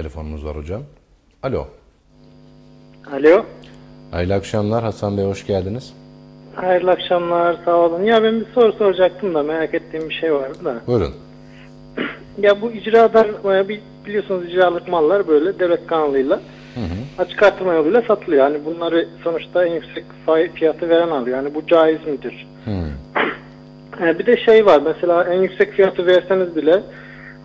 telefonumuz var hocam. Alo. Alo. Hayırlı akşamlar Hasan Bey hoş geldiniz. Hayırlı akşamlar, sağ olun. Ya ben bir soru soracaktım da merak ettiğim bir şey vardı da. Buyurun. Ya bu icradan biliyorsunuz icralık mallar böyle devlet kanalıyla açık artırma yoluyla satılıyor. Yani bunları sonuçta en yüksek fiyatı veren alıyor. Yani bu caiz midir? E, Bir de şey var mesela en yüksek fiyatı verseniz bile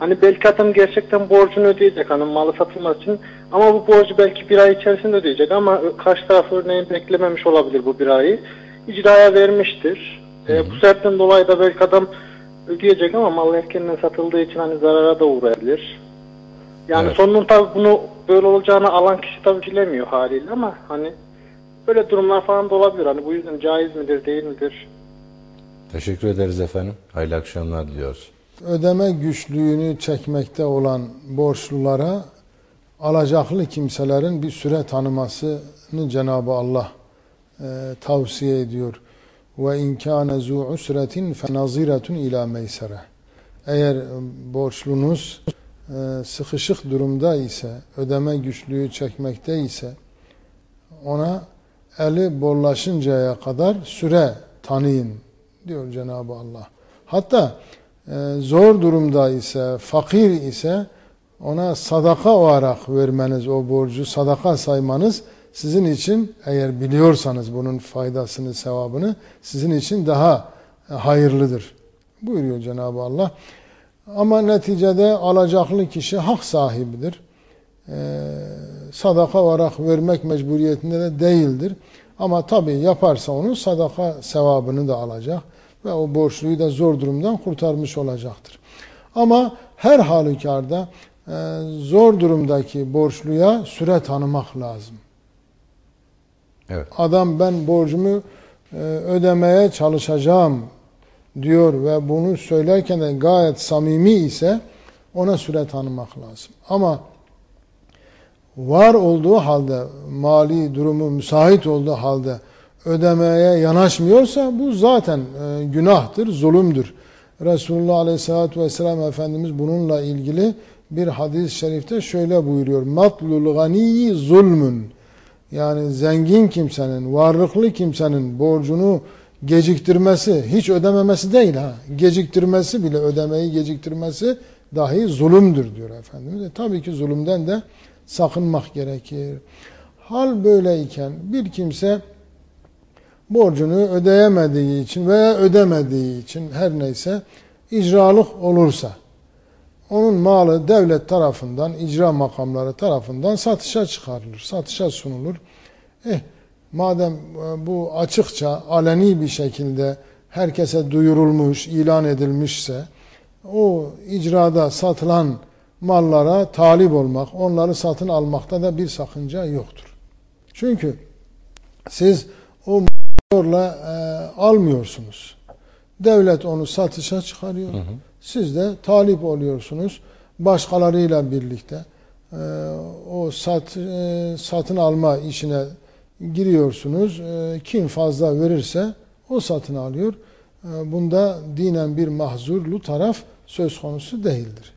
hani belki adam gerçekten borcunu ödeyecek hani malı satılması için ama bu borcu belki bir ay içerisinde ödeyecek ama karşı taraf örneğin beklememiş olabilir bu bir ayı. İcraya vermiştir. E, bu sebepten dolayı da belki adam ödeyecek ama mal erkenden satıldığı için hani zarara da uğrayabilir. Yani Evet. sonunun tabi bunu böyle olacağını alan kişi tabi bilemiyor haliyle ama hani böyle durumlar falan da olabilir. Hani bu yüzden caiz midir değil midir? Teşekkür ederiz efendim. Hayırlı akşamlar diliyoruz. Ödeme güçlüğünü çekmekte olan borçlulara alacaklı kimselerin bir süre tanımasını Cenab-ı Allah e, tavsiye ediyor. Ve inkâne zû usretin fenaziretun ila meysere. Eğer borçlunuz e, sıkışık durumda ise, ödeme güçlüğü çekmekte ise ona eli bollaşıncaya kadar süre tanıyın diyor Cenab-ı Allah. Hatta zor durumda ise, fakir ise ona sadaka olarak vermeniz, o borcu sadaka saymanız sizin için eğer biliyorsanız bunun faydasını, sevabını sizin için daha e, hayırlıdır. Buyuruyor Cenab-ı Allah. Ama neticede alacaklı kişi hak sahibidir. Ee, sadaka olarak vermek mecburiyetinde de değildir. Ama tabii yaparsa onun sadaka sevabını da alacak ve o borçluyu da zor durumdan kurtarmış olacaktır. Ama her halükarda e, zor durumdaki borçluya süre tanımak lazım. Evet. Adam ben borcumu e, ödemeye çalışacağım diyor ve bunu söylerken de gayet samimi ise ona süre tanımak lazım. Ama var olduğu halde mali durumu müsait olduğu halde ödemeye yanaşmıyorsa bu zaten e, günahtır, zulümdür. Resulullah Aleyhisselatü Vesselam Efendimiz bununla ilgili bir hadis-i şerifte şöyle buyuruyor. Matlul ganiyi zulmün. Yani zengin kimsenin, varlıklı kimsenin borcunu geciktirmesi, hiç ödememesi değil ha. Geciktirmesi bile ödemeyi geciktirmesi dahi zulümdür diyor Efendimiz. E, tabii ki zulümden de sakınmak gerekir. Hal böyleyken bir kimse borcunu ödeyemediği için veya ödemediği için her neyse icralık olursa onun malı devlet tarafından, icra makamları tarafından satışa çıkarılır, satışa sunulur. Eh, madem e, bu açıkça, aleni bir şekilde herkese duyurulmuş, ilan edilmişse, o icrada satılan mallara talip olmak, onları satın almakta da bir sakınca yoktur. Çünkü siz o zorla e, almıyorsunuz. Devlet onu satışa çıkarıyor. Siz de talip oluyorsunuz. Başkalarıyla birlikte e, o sat e, satın alma işine giriyorsunuz. E, kim fazla verirse o satın alıyor. E, bunda dinen bir mahzurlu taraf söz konusu değildir.